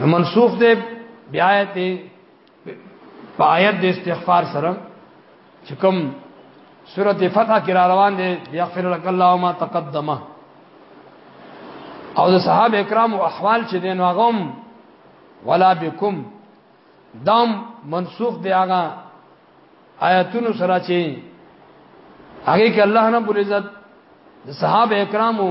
نو منسوخ دی بیا آیت په آیت د استغفار سره چې کوم سورۃ فتح کې را روان دي یغفر لك الله ما تقدم او د صحابه کرام او احوال چې دین واغم ولا بكم دم منسوخ دی هغه آیاتونو سره چې هغه کې الله رب العزت د صحابه کرامو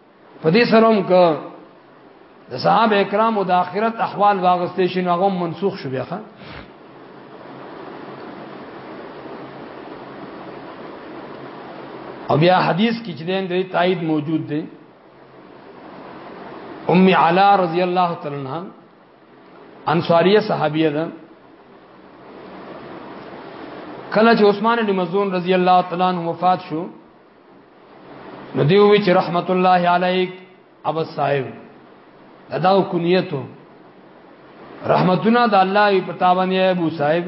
په دې سره هم که د صحابه کرامو د آخرت احوال واغستې شي نو هغه منسوخ شو بیا او بیا حدیث کې چې دین دوی تایید موجود دی ام علا رضی الله تعالی عنها انصاریه صحابیه ده کله چې عثمان بن مزون رضی الله تعالی عنہ وفات شو نو دی وی چې رحمت الله علیک ابو صاحب ادا کنیتو رحمتنا د الله په تاوان یې ابو صاحب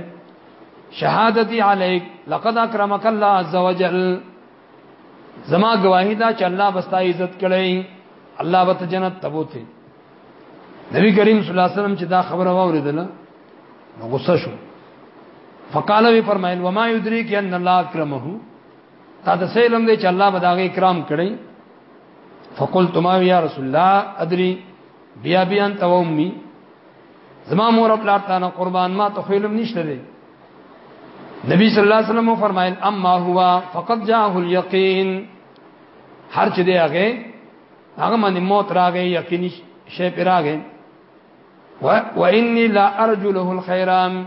شهادتي علیک لقد اکرمک الله عز وجل زما گواہی دا چې الله بستا عزت کړي الله به جنت تبوته نبی کریم صلی الله علیه وسلم چې دا خبره واوریدل نو غصه شو فقال وی فرمایل وما یدریک ان الله اکرمه تا د سیلم دی چې الله به داغه اکرام کړی فقلت ما یا رسول الله ادري بیا بیا انت و امي زما مور خپل ارته نه قربان ما ته خیلم نشته دی نبی صلی الله علیه وسلم فرمایل اما هو فقد جاءه اليقين هر چې دی هغه هغه باندې موت راغی یقیني شی پر راغی واني لا ارجو له الخيرام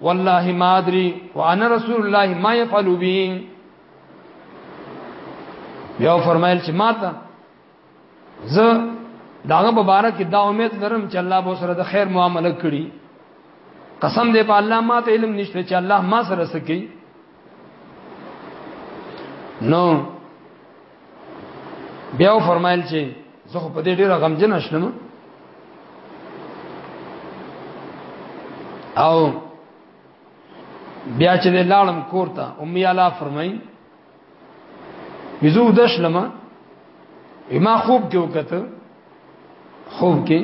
والله ما ادري وانا رسول الله ما يفعل به بیا فرمایل چې ماته زه داغه مبارک دا امید لرم چې الله به سره د خیر معاملې کړي قسم دې په الله ماته علم نشته چې الله ما سره سکی نو بیا فرمایل چې زه په دې ډیر غمجن شلم او بیا چې لاړم کوړه امي اعلی فرمایي یزو دشلمه ما خوب کې وکړه خوب کې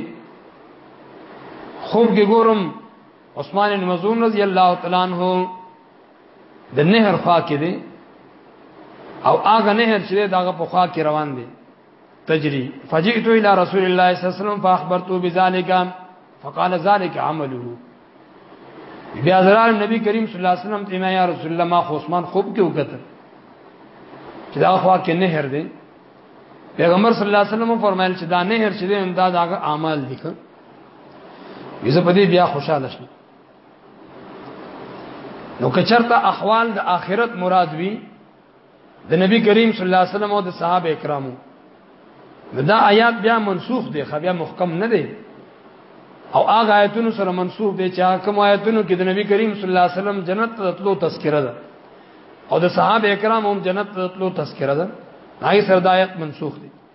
خوب کې ګورم عثمان بن مزون رضی الله تعالی عنہ د نهر خوا کې دی او هغه نهر چې داغه په خوا کې روان دی تجري فجئت الى رسول الله صلی الله علیه وسلم فاخبرته بذلك فقال ذلك عمله بیا زرال نبی کریم صلی الله علیه وسلم ته یا رسول الله ما خو عثمان خوب کې وکړ چې دا خوا کې نهر دی پیغمبر صلی الله علیه وسلم فرمایل چې دا نهر چې دی دا دغه اعمال دي که یزه په دې بیا خوشاله شي نو کچرته احوال د آخرت مراد وی د نبی کریم صلی الله علیه وسلم او د صحابه کرامو دا آیات بیا منسوخ دي خو بیا محکم نه دي او هغه آیتونو سره منسوخ دي چې کوم آیتونو کې د نبی کریم صلی الله علیه وسلم جنت ته تلو تذکرہ ده او د صحابه کرام هم جنت ته تلو تذکرہ ده هغه سره د آیات منسوخ دي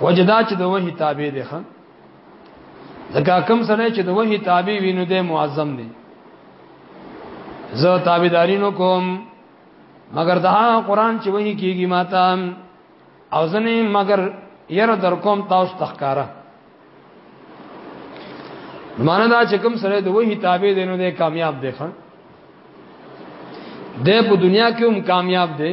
وجدا چې د وحي تابع دي خان ځکه کوم سره چې د وحي تابع وینو د معظم دي زه تابعدارینو کوم مگر دا قران چې وحي کیږي ماته او ځنه مگر ير در کوم تاسو تخکارا مانه دا چې کوم سره د وحي تابع دي نو د کامیاب دي خان د په دنیا کې هم کامیاب دي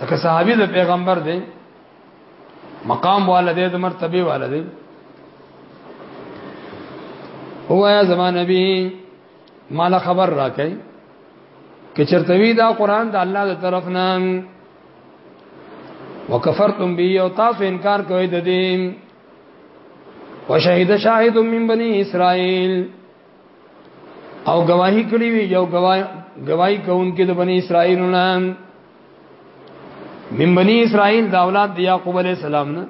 تک صحابي د پیغمبر دی مقام والا دی د مرتبه والا دی هو یا زمان نبی مال خبر راکې کې چرتوی دا قران د الله د طرف نه وکفرتم بی او تاسو انکار کوئ د دې وشهد شاهد من بني اسرائيل او گواہی کړی وی یو گواہی گواہی کوونکې د بنی اسرائیل نه من بنی اسرائیل د اولاد د یعقوب علی السلام نه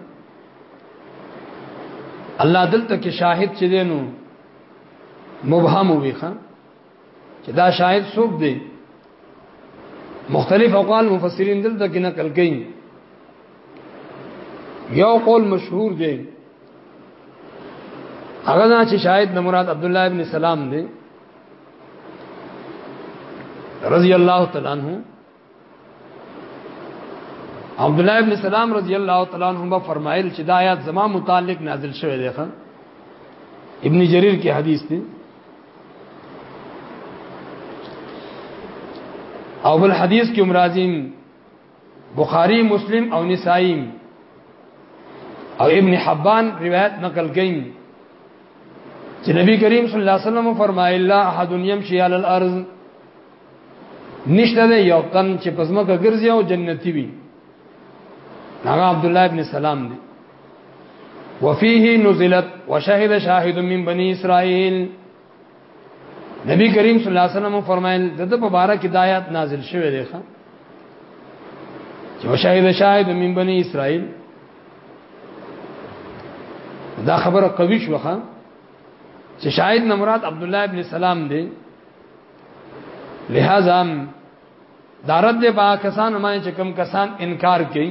الله دلته کې شاهد چې دینو مبهم وی خان چې دا شاهد څوک دی مختلف اقوال مفسرین دلته کې نقل کړي یو قول مشهور دی هغه نه چې شاهد نه مراد عبد الله ابن سلام دی رضی الله تعالی عنہ عبد الله ابن سلام رضی الله تعالی عنہ به فرمایل چې دا آیات زما متعلق نازل شوه دی خان ابن جریر کې حدیث دی او بل حدیث کې مرادین بخاری مسلم او نسائی او ابن حبان روایت نقل کړي چې نبی کریم صلی الله علیه وسلم فرمایي لا احد يمشي على الارض نشته یو تن چې پزما کا ګرځي او جنتی وي هغه عبد الله ابن سلام دی وفيه نزلت وشهد شاهد من بني اسرائيل نبی کریم صلی الله علیه وسلم فرمایل دغه په باره کې دایات نازل شوه دی ښا چې شاهد شاهد من بنی اسرائیل دا خبره قوی شو ښا چې شاهد نه مراد عبد الله ابن سلام دی لہذا دارت دې با کسان باندې چې کم کسان انکار کوي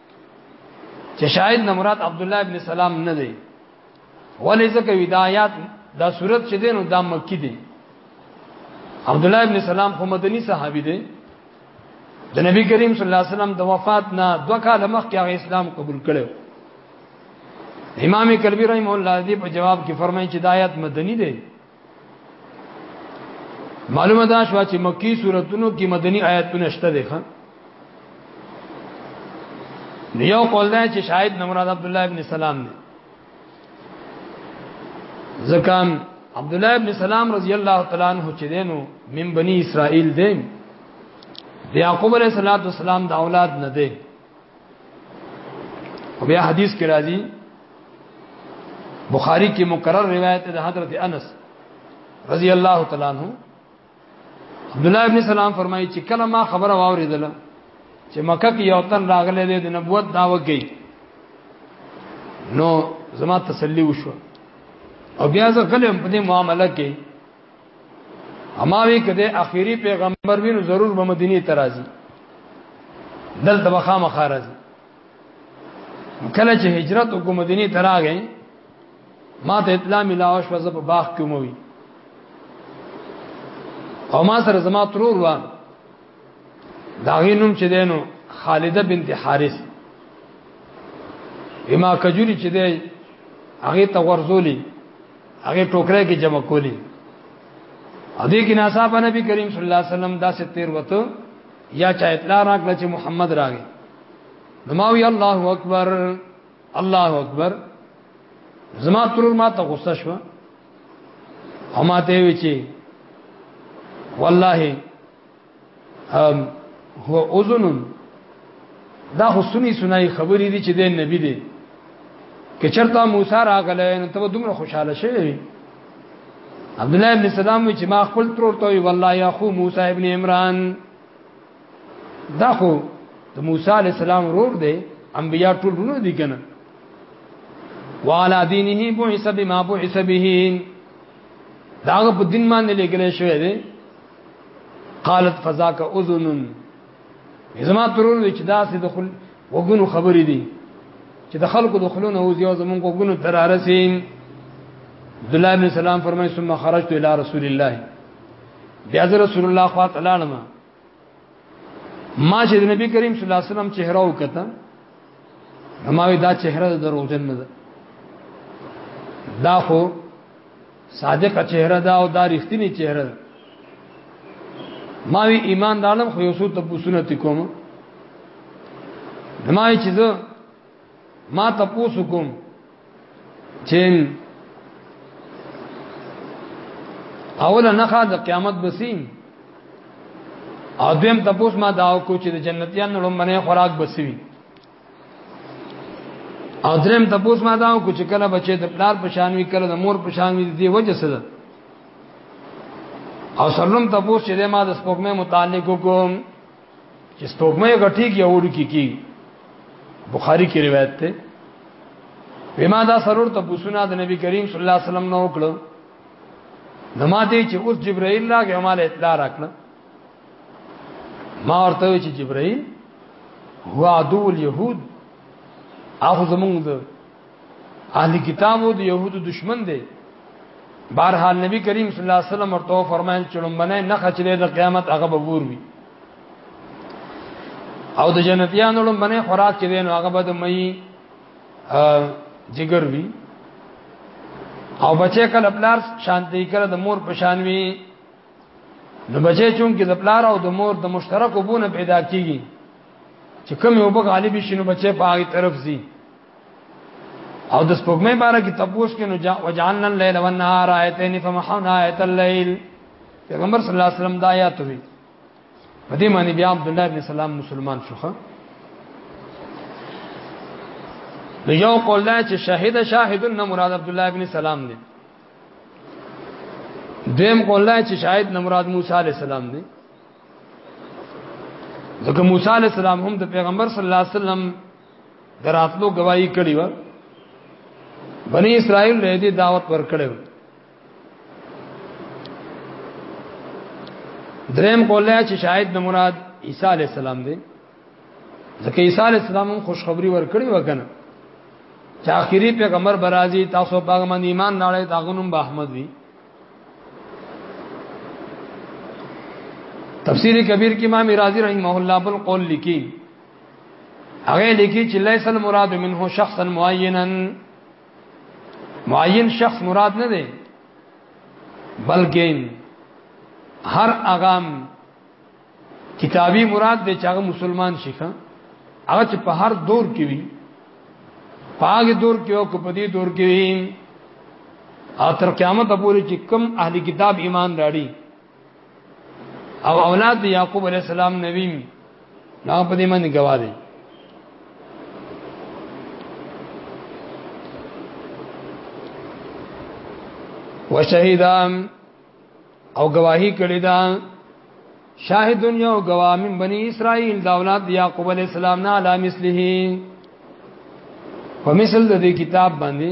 چې شاید نه مراد عبد الله ابن سلام نه دی ولې ځکه ودایات دا صورت چې دینو دا مکی دی عبد الله ابن سلام خو مدني صحابي دی د نبی کریم صلی الله علیه وسلم د وفات نه دوه کاله مخکې هغه اسلام قبول کړو امام کلبی رحم الله دې په جواب کې فرمایي چې دایات مدني دی معلومه ده شو چې مکی سوراتونو کې مدني آیاتونه شته دي خان یو قول ده چې شاهد نمراد عبد الله ابن سلام دی زکام عبد الله ابن سلام رضی الله تعالی عنہ چې دینو من بنی اسرائیل دی یعقوب علیہ الصلوۃ والسلام د اولاد نه دی بیا حدیث کې راځي بخاری کې مکرر روایت ده حضرت انس رضی الله تعالی عنہ عبد الله ابن سلام فرمایي چې کله ما خبره واوریدل چې مکه کې یو تن راغلی دی د نبوت داوا کوي نو زما تسلی وشو او بیا زه کلم په دې معاملې کې اما وی کده اخیری پیغمبر وینو ضرور به مدینه ترازی دل تبخا مخارزی کله چې هجرت وکړو مدینه تراغې ما ته اطلاع ملاو شو زه په باغ کې موي او ما سره زما ترور و دا غینوم چې دینو خالده بنت حارث اما کجوري چې دی هغه ته ورزولي هغه ټوکره کې جمع کولی او دې کې ناصاب نبی کریم صلی الله علیه وسلم دا ستیر وته یا چا اطلاع راکړه چې محمد راغی نماوی الله اکبر الله اکبر زما ترور ما ته غصه شو او ما ته وی چې والله هو اذن دا خو سنی سنای خبرې دي چې د نبی دی که چرته موسی راغله نو ته دومره خوشاله شې عبد الله ابن سلام چې ما خپل ترور ته وی والله یا خو موسی ابن عمران دا خو ته موسی علی السلام ورور دی انبیا ټول ورور دي کنه وعلى دينه بعث بما بعث به داغه په دین باندې لګل شوی دی قالت فذاك اذن زما ترور وچ داسې دخل وګونو خبرې دي چې د خلکو دخلونه او زیو زمونږ وګونو درارسین عبد الله بن سلام فرمایي ثم خرجت الى رسول الله بیا رسول الله خوا تعالی ما چې نبی کریم صلی الله علیه وسلم چهره وکړه هماوی دا چهره د دروغجن نه ده دا خو صادقه چهره ده او دا رښتینی چهره ده ما وی ایمان د عالم خو یو څو تپوسونه تکوم ما چې زه ما تپوس کوم چین اوله نه خا د قیامت بسیم او دیم تاسو ما دا کو چې د جنتیان نړم باندې خوراک بسوي او دریم تاسو ما دا کو چې کله بچي د پلار پشانوي کله د مور پشانوي دی وجه څه ده او سلام تاسو چې ما د سپوږمۍ متعلق کوم چې سپوږمۍ غټیږي او ورکی کی بخاری کی روایت ده بما دا سرور ته پوښتنه د نبی کریم صلی الله علیه وسلم نو وکړه نماته چې اوس جبرائیل راغی او مال اطلاع راکړه ما ورته چې جبرائیل هو عدو اليهود اخو زمونږ اهل کتابو د يهودو دشمن دی بهرحال نبی کریم صلی الله علیه وسلم ورته فرمایل چې لومبنه نه خچلې د قیامت هغه به ور وي او د جنتیانو لومبنه خوراک چې دین هغه به د مې جګر وي او بچې کله پلار شانتی کړه د مور پشان وي نو بچې چون کې د پلار او د مور د مشترک وبونه پیدا کیږي چې کوم یو به غالب شي نو بچې په هغه طرف زی او د سپوږمۍ باره کې تپوس کې نو وجعلنا الليل والنهار آیتین فمحونا آیت الليل پیغمبر صلی الله علیه وسلم دا آیات وی په دې معنی بیا عبد الله ابن سلام مسلمان شوخه نو یو قول دا چې شاهد شاهد نه مراد عبد الله ابن سلام دی دیم قول دا چې شاهد نه مراد موسی علی السلام دی ځکه موسی علی السلام هم د پیغمبر صلی الله علیه وسلم دراتلو گواہی کړی و بنی اسرائیل له دې دعوت ورکړو دریم کوله چې شاید د مراد عیسی علی السلام دی ځکه عیسی علی السلام خوشخبری ورکړی وکنه چې اخیری پیغمبر برازي تاسو باغ من ایمان نه لرئ تاغونم به احمد وی تفسیر کبیر کې امام رازی رحمه الله بل قول لیکي هغه لیکي چې ليس المراد منه شخصا معينا معين شخص مراد نه دی بلکې هر اغام کتابي مراد دی چې هغه مسلمان شي هغه چې په هر دور کې وي پاګ دور کې او په دې دور کې وي او تر قیامت پورې چې کم اهلي کتاب ایمان راړي او اولاد د یعقوب علی السلام نبی نو په دې باندې گواه دی وشهیدام او گواہی کړی دا شاهد یو گواه من بنی اسرائیل دا اولاد یعقوب علی السلام نه علی مثله په مثل د دې کتاب باندې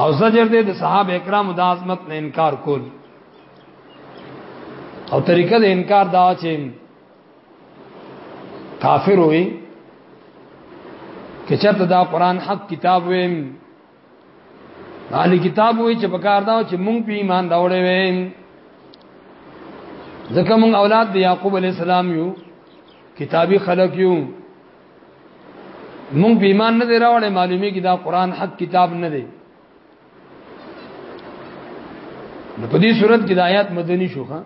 او زجر دې د صحابه کرامو د عظمت نه انکار کول او طریقه د انکار دا چې کافر وي که چرته دا قران حق کتاب وي علی کتاب وي چې پکار دا چې مونږ په ایمان راوړې وي ځکه مونږ اولاد د یعقوب علی السلام یو کتابي خلق یو مونږ به ایمان نه دی راوړې معلومه کی دا قران حق کتاب نه دی نو په دې صورت کې د آیات مدني شو ها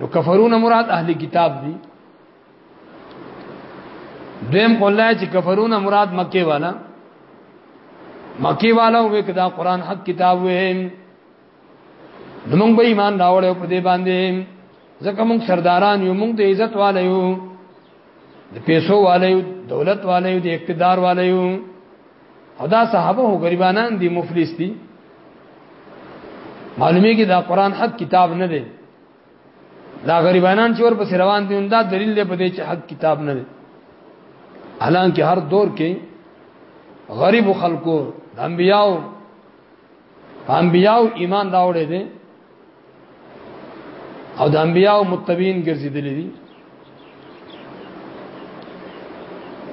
نو کفرون مراد اهل کتاب دي دیم قولای چې کفرون مراد مکه والا مکی والا وې کدا قران حق کتاب وې نو موږ به ایمان راوړو په دې باندې ځکه موږ سرداران یو موږ د عزت والے یو د پیسو والے یو دولت والے یو د اقتدار والے یو او دا صحابه هو غریبانان دي مفلس دي معلومه کې دا قران حق کتاب نه دی دا غریبانان چې ور پس روان دي دا دلیل دی په دې چې حق کتاب نه دی حالانکه هر دور کې غریب خلکو د انبیاو انبیاء ایمان راوړې دي او د انبیاء متبین ګرځیدلې دي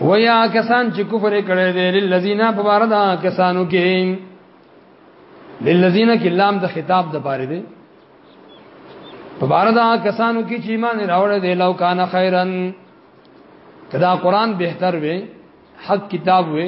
ویا کسان چې کفر کړي دي للذین فباردا کسانو کې للذین کې لام د خطاب د پاره دي فباردا کسانو کې چې ایمان راوړې دي لو کان خیرن کدا قران بهتر وي حق کتاب وي